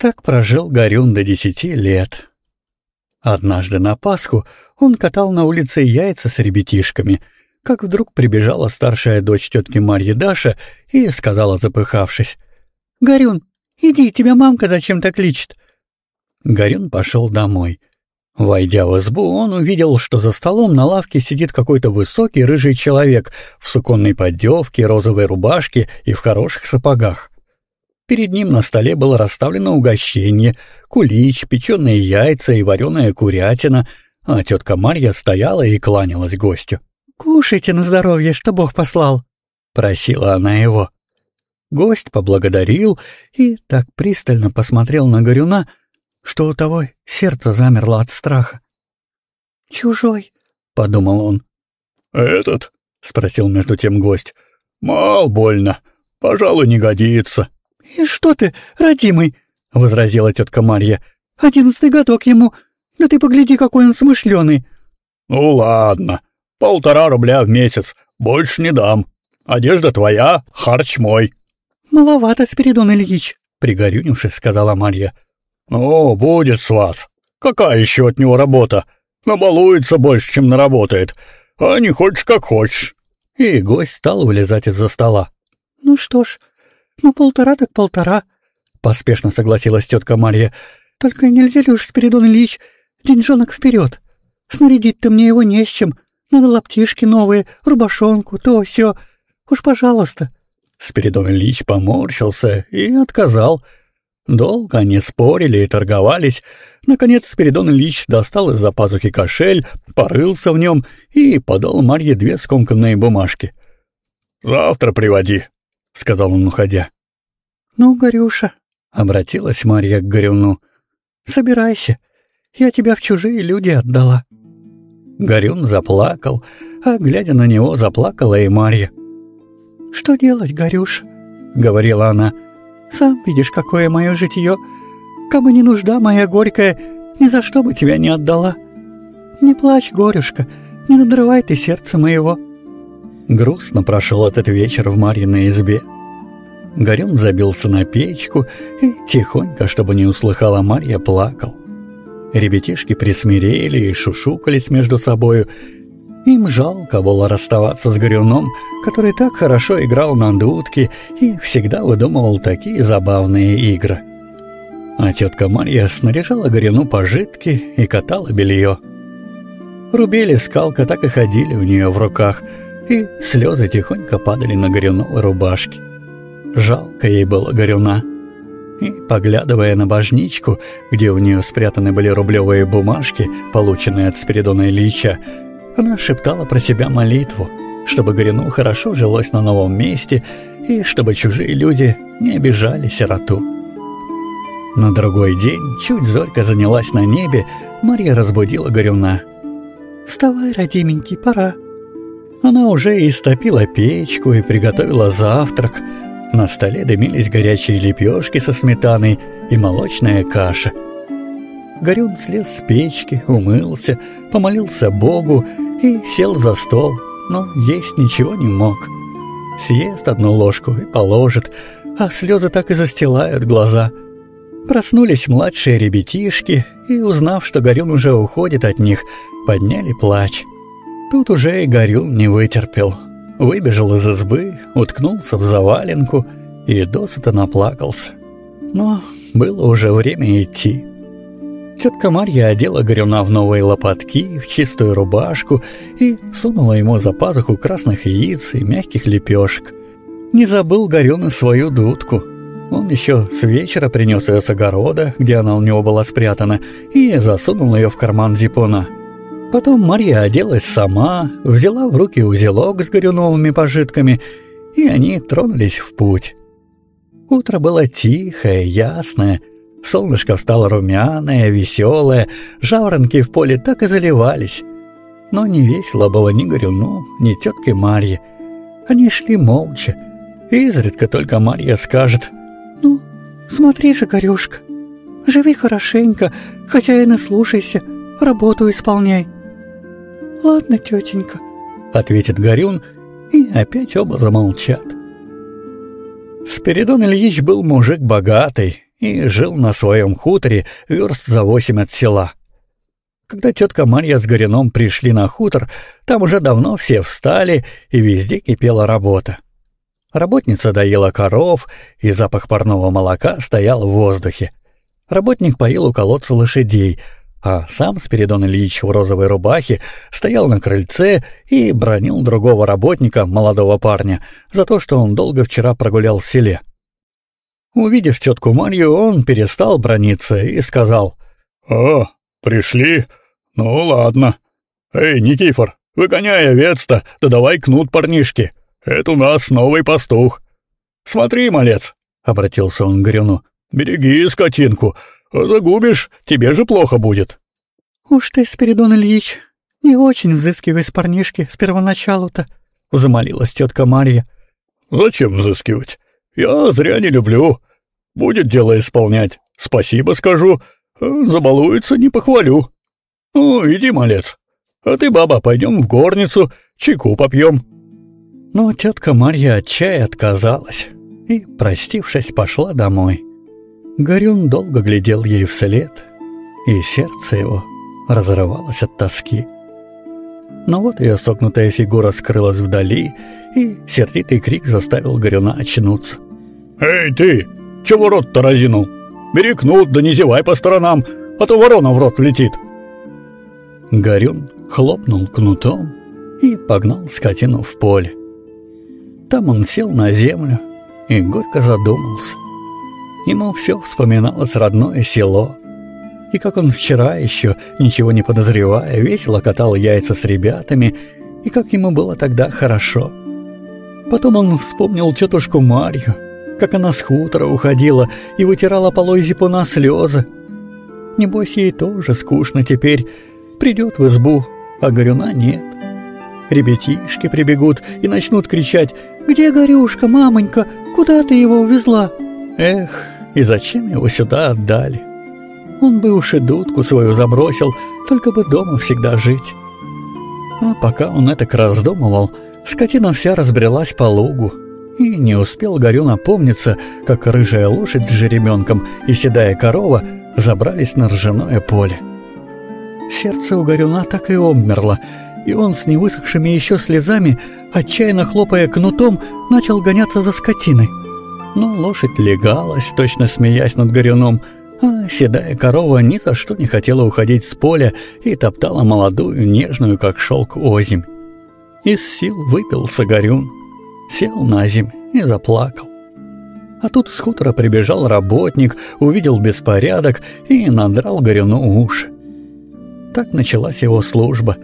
Так прожил Горюн до десяти лет. Однажды на Пасху он катал на улице яйца с ребятишками, как вдруг прибежала старшая дочь тетки Марьи Даша и сказала, запыхавшись, «Горюн, иди, тебя мамка зачем-то кличет». Горюн пошел домой. Войдя в избу, он увидел, что за столом на лавке сидит какой-то высокий рыжий человек в суконной поддевке, розовой рубашке и в хороших сапогах. Перед ним на столе было расставлено угощение, кулич, печеные яйца и вареная курятина, а тетка Марья стояла и кланялась гостю. «Кушайте на здоровье, что Бог послал», — просила она его. Гость поблагодарил и так пристально посмотрел на Горюна, что у того сердце замерло от страха. «Чужой», — подумал он. «Этот?» — спросил между тем гость. «Мал больно. Пожалуй, не годится». «И что ты, родимый?» — возразила тетка Марья. «Одиннадцатый годок ему. Да ты погляди, какой он смышленый». «Ну ладно, полтора рубля в месяц, больше не дам. Одежда твоя, харч мой». «Маловато, Спиридон Ильич», — пригорюнившись, сказала Марья. «Ну, будет с вас. Какая еще от него работа? Набалуется больше, чем наработает. А не хочешь, как хочешь». И гость стал вылезать из-за стола. «Ну что ж, «Ну, полтора так полтора», — поспешно согласилась тетка Марья. «Только нельзя ли уж, Спиридон Ильич, деньжонок вперед? Снарядить-то мне его не с чем. Надо лаптишки новые, рубашонку, то все. Уж пожалуйста». Спиридон Ильич поморщился и отказал. Долго они спорили и торговались. Наконец Спиридон Ильич достал из-за пазухи кошель, порылся в нем и подал Марье две скомканные бумажки. «Завтра приводи», — сказал он, уходя. «Ну, Горюша», — обратилась Марья к Горюну, — «собирайся, я тебя в чужие люди отдала». Горюн заплакал, а, глядя на него, заплакала и Марья. «Что делать, Горюш?» — говорила она. «Сам видишь, какое мое житье. Кабы не нужда моя горькая, ни за что бы тебя не отдала. Не плачь, Горюшка, не надрывай ты сердце моего». Грустно прошел этот вечер в Марьиной избе. Горюн забился на печку и тихонько, чтобы не услыхала Марья, плакал. Ребятишки присмирели и шушукались между собою. Им жалко было расставаться с Горюном, который так хорошо играл на дудке и всегда выдумывал такие забавные игры. А тетка Марья снаряжала Горюну пожитки и катала белье. Рубели скалка так и ходили у нее в руках — и слезы тихонько падали на Горюновой рубашке. Жалко ей было Горюна. И, поглядывая на божничку, где у нее спрятаны были рублевые бумажки, полученные от Спиридона Ильича, она шептала про себя молитву, чтобы Горюну хорошо жилось на новом месте и чтобы чужие люди не обижали сироту. На другой день, чуть зорька занялась на небе, Марья разбудила Горюна. «Вставай, родименький, пора», она уже истопила печку и приготовила завтрак. На столе дымились горячие лепешки со сметаной и молочная каша. Горюн слез с печки, умылся, помолился Богу и сел за стол, но есть ничего не мог. Съест одну ложку и положит, а слезы так и застилают глаза. Проснулись младшие ребятишки и, узнав, что Горюн уже уходит от них, подняли плач. Тут уже и Горюн не вытерпел. Выбежал из избы, уткнулся в заваленку и досыта наплакался. Но было уже время идти. Тетка Марья одела Горюна в новые лопатки, в чистую рубашку и сунула ему за пазуху красных яиц и мягких лепешек. Не забыл Горюн и свою дудку. Он еще с вечера принес ее с огорода, где она у него была спрятана, и засунул ее в карман зипуна. Потом Марья оделась сама, взяла в руки узелок с горюновыми пожитками, и они тронулись в путь. Утро было тихое, ясное, солнышко встало румяное, веселое, жаворонки в поле так и заливались. Но не весело было ни Горюну, ни тетке Марье. Они шли молча, и изредка только Марья скажет «Ну, смотри же, Горюшка, живи хорошенько, хотя и наслушайся, работу исполняй». «Ладно, тетенька», — ответит Горюн, и опять оба замолчат. Спиридон Ильич был мужик богатый, и жил на своем хуторе верст за восемь от села. Когда тетка Марья с Горюном пришли на хутор, там уже давно все встали, и везде кипела работа. Работница доела коров, и запах парного молока стоял в воздухе. Работник поил у колодца лошадей, а сам Спиридон Ильич в розовой рубахе стоял на крыльце и бронил другого работника, молодого парня, за то, что он долго вчера прогулял в селе. Увидев тетку Марью, он перестал брониться и сказал «О, пришли? Ну ладно. Эй, Никифор, выгоняй овец-то, да давай кнут парнишки. Это у нас новый пастух. Смотри, малец, — обратился он к Горюну, — береги скотинку, загубишь, тебе же плохо будет. Уж ты, Спиридон Ильич, не очень взыскивай с парнишки с первоначалу-то, — замолилась тетка Марья. Зачем взыскивать? Я зря не люблю. Будет дело исполнять. Спасибо скажу. Забалуется, не похвалю. Ну, иди, малец. А ты, баба, пойдем в горницу, чайку попьем. Но тетка Марья от чая отказалась и, простившись, пошла домой. Горюн долго глядел ей вслед, и сердце его разрывалось от тоски. Но вот ее согнутая фигура скрылась вдали, и сердитый крик заставил Горюна очнуться. «Эй, ты! Чего рот-то разинул? Бери кнут, да не зевай по сторонам, а то ворона в рот влетит!» Горюн хлопнул кнутом и погнал скотину в поле. Там он сел на землю и горько задумался. Ему все вспоминалось родное село, и как он вчера еще, ничего не подозревая, весело катал яйца с ребятами, и как ему было тогда хорошо. Потом он вспомнил тетушку Марью, как она с хутора уходила и вытирала полой зипуна слезы. Небось, ей тоже скучно теперь. Придет в избу, а горюна нет. Ребятишки прибегут и начнут кричать «Где Горюшка, мамонька? Куда ты его увезла?» Эх, и зачем его сюда отдали? Он бы уж и дудку свою забросил, только бы дома всегда жить. А пока он это раздумывал, скотина вся разбрелась по лугу, и не успел Горю напомниться, как рыжая лошадь с жеребенком и седая корова забрались на ржаное поле. Сердце у Горюна так и обмерло, и он с невысохшими еще слезами, отчаянно хлопая кнутом, начал гоняться за скотиной. Но лошадь легалась, точно смеясь над Горюном, а седая корова ни за что не хотела уходить с поля и топтала молодую, нежную, как шелк, озимь. Из сил выпился Горюн, сел на земь и заплакал. А тут с хутора прибежал работник, увидел беспорядок и надрал Горюну уши. Так началась его служба,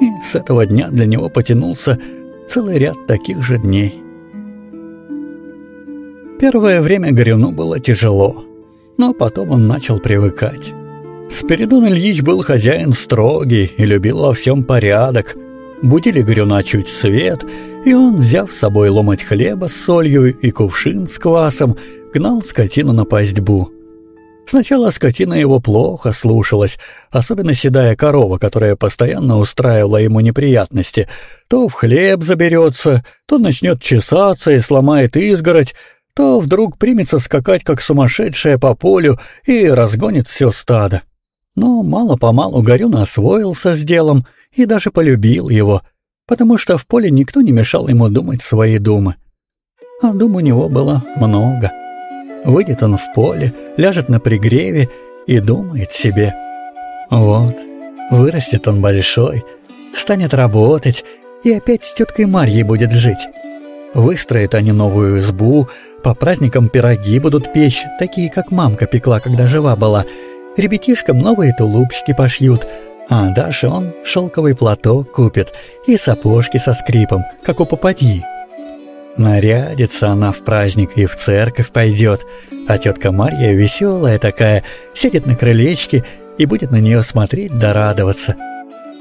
и с этого дня для него потянулся целый ряд таких же дней. Первое время Горюну было тяжело, но потом он начал привыкать. Спиридон Ильич был хозяин строгий и любил во всем порядок. Будили Горюна чуть свет, и он, взяв с собой ломать хлеба с солью и кувшин с квасом, гнал скотину на пастьбу. Сначала скотина его плохо слушалась, особенно седая корова, которая постоянно устраивала ему неприятности. То в хлеб заберется, то начнет чесаться и сломает изгородь, то вдруг примется скакать, как сумасшедшая по полю, и разгонит все стадо. Но мало-помалу Горюн освоился с делом и даже полюбил его, потому что в поле никто не мешал ему думать свои думы. А дум у него было много. Выйдет он в поле, ляжет на пригреве и думает себе. Вот, вырастет он большой, станет работать и опять с теткой Марьей будет жить. Выстроят они новую избу, по праздникам пироги будут печь, такие, как мамка пекла, когда жива была. Ребятишкам новые тулупчики пошьют, а Даше он шелковый платок купит и сапожки со скрипом, как у попадьи. Нарядится она в праздник и в церковь пойдет, а тетка Марья веселая такая, сидит на крылечке и будет на нее смотреть да радоваться.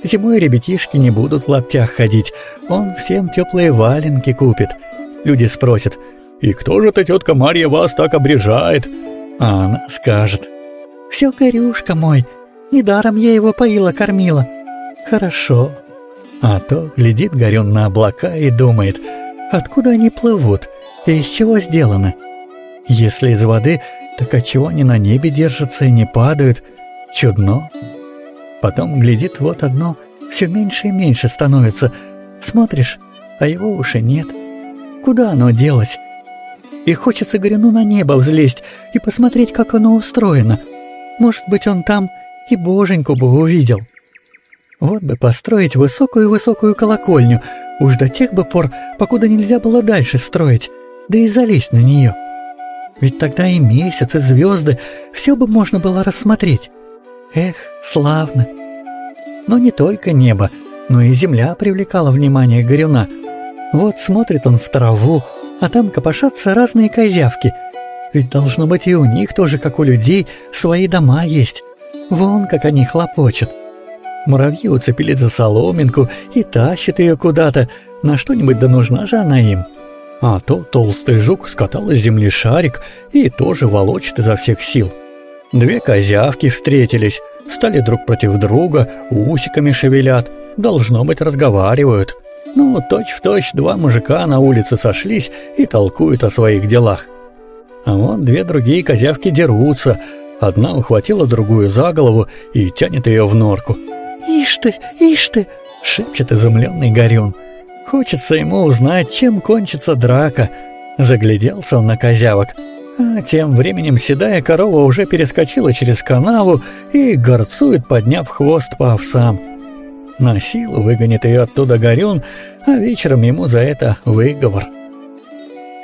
Зимой ребятишки не будут в лаптях ходить, он всем теплые валенки купит. Люди спросят, «И кто же эта тетка Марья вас так обрежает?» А она скажет, «Все, Горюшка мой, недаром я его поила-кормила». «Хорошо». А то глядит Горюн на облака и думает, «Откуда они плывут и из чего сделаны?» Если из воды, Так отчего они на небе держатся и не падают? Чудно. Потом глядит вот одно, все меньше и меньше становится. Смотришь, а его уже нет. Куда оно делось? И хочется Горюну на небо взлезть и посмотреть, как оно устроено. Может быть, он там и боженьку бы увидел. Вот бы построить высокую-высокую колокольню, уж до тех бы пор, покуда нельзя было дальше строить, да и залезть на нее. Ведь тогда и месяц, и звезды, все бы можно было рассмотреть. Эх, славно. Но не только небо, но и земля привлекала внимание Горюна. Вот смотрит он в траву, а там копошатся разные козявки. Ведь должно быть и у них тоже, как у людей, свои дома есть. Вон как они хлопочут. Муравьи уцепились за соломинку и тащат ее куда-то. На что-нибудь да нужна же она им. А то толстый жук скатал из земли шарик и тоже волочит изо всех сил. Две козявки встретились, стали друг против друга, усиками шевелят, должно быть, разговаривают. Ну, точь-в-точь точь два мужика на улице сошлись и толкуют о своих делах. А вот две другие козявки дерутся, одна ухватила другую за голову и тянет ее в норку. «Ишь ты, ишь ты!» — шепчет изумленный Горюн. Хочется ему узнать, чем кончится драка. Загляделся он на козявок. А тем временем седая корова уже перескочила через канаву и горцует, подняв хвост по овсам. На силу выгонит ее оттуда Горюн, а вечером ему за это выговор.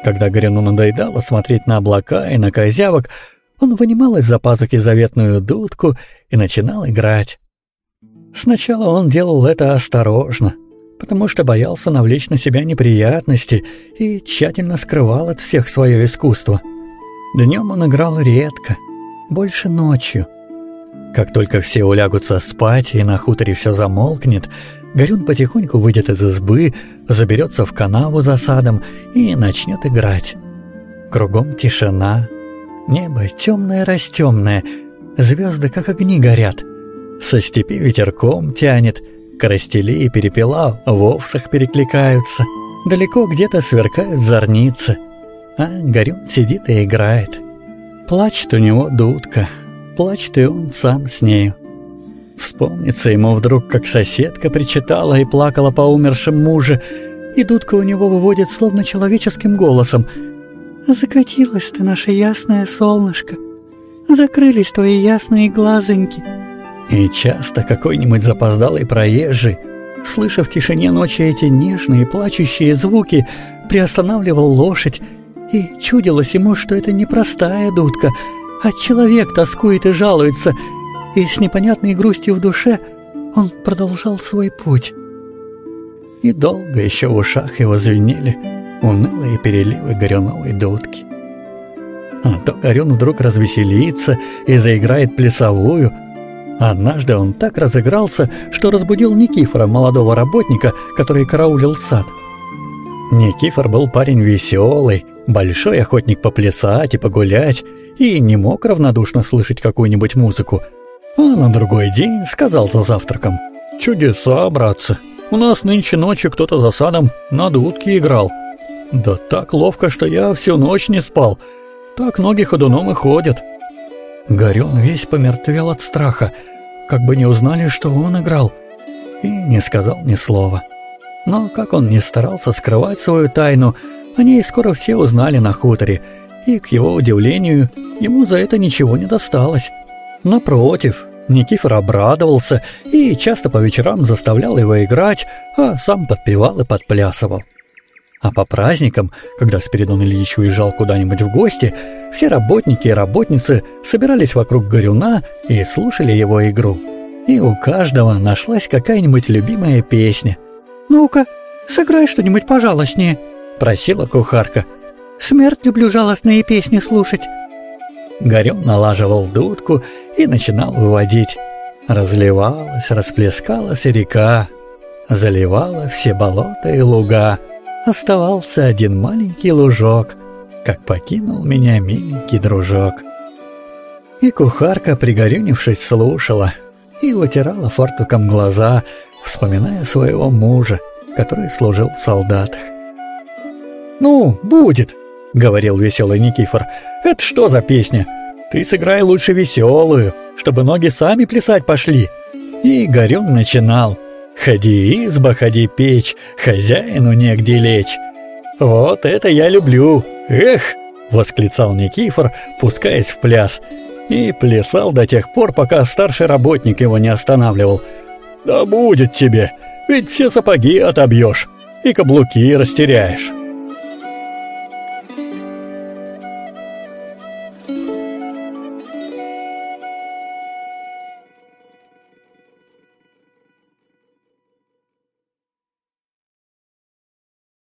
Когда Горюну надоедало смотреть на облака и на козявок, он вынимал из-за пазухи заветную дудку и начинал играть. Сначала он делал это осторожно, потому что боялся навлечь на себя неприятности и тщательно скрывал от всех свое искусство. Днем он играл редко, больше ночью. Как только все улягутся спать и на хуторе все замолкнет, Горюн потихоньку выйдет из избы, заберется в канаву за садом и начнет играть. Кругом тишина, небо темное-растемное, звезды как огни горят. Со степи ветерком тянет, коростели и перепела в овсах перекликаются. Далеко где-то сверкают зорницы, а Горюн сидит и играет. Плачет у него дудка, плачет и он сам с нею. Вспомнится ему вдруг, как соседка причитала и плакала по умершим муже, и дудка у него выводит словно человеческим голосом. «Закатилась ты, наше ясное солнышко, закрылись твои ясные глазоньки». И часто какой-нибудь запоздалый проезжий, слыша в тишине ночи эти нежные плачущие звуки, приостанавливал лошадь, и чудилось ему, что это не простая дудка, а человек тоскует и жалуется, и с непонятной грустью в душе он продолжал свой путь. И долго еще в ушах его звенели унылые переливы горюновой дудки. А то Горюн вдруг развеселится и заиграет плясовую — Однажды он так разыгрался, что разбудил Никифора, молодого работника, который караулил сад. Никифор был парень веселый, большой охотник поплясать и погулять, и не мог равнодушно слышать какую-нибудь музыку. А на другой день сказал за завтраком. «Чудеса, братцы! У нас нынче ночью кто-то за садом на дудке играл. Да так ловко, что я всю ночь не спал. Так ноги ходуном и ходят». Горюн весь помертвел от страха, как бы не узнали, что он играл, и не сказал ни слова. Но как он не старался скрывать свою тайну, они скоро все узнали на хуторе, и, к его удивлению, ему за это ничего не досталось. Напротив, Никифор обрадовался и часто по вечерам заставлял его играть, а сам подпевал и подплясывал. А по праздникам, когда Спиридон Ильич уезжал куда-нибудь в гости, все работники и работницы собирались вокруг Горюна и слушали его игру. И у каждого нашлась какая-нибудь любимая песня. «Ну-ка, сыграй что-нибудь пожалостнее», — просила кухарка. «Смерть люблю жалостные песни слушать». Горюн налаживал дудку и начинал выводить. Разливалась, расплескалась река, заливала все болота и луга — оставался один маленький лужок, как покинул меня миленький дружок. И кухарка, пригорюнившись, слушала и вытирала фартуком глаза, вспоминая своего мужа, который служил в солдатах. «Ну, будет», — говорил веселый Никифор. «Это что за песня? Ты сыграй лучше веселую, чтобы ноги сами плясать пошли. И Горюн начинал. Ходи изба, ходи печь, хозяину негде лечь. Вот это я люблю. Эх! восклицал Никифор, пускаясь в пляс, и плясал до тех пор, пока старший работник его не останавливал. Да будет тебе, ведь все сапоги отобьешь и каблуки растеряешь.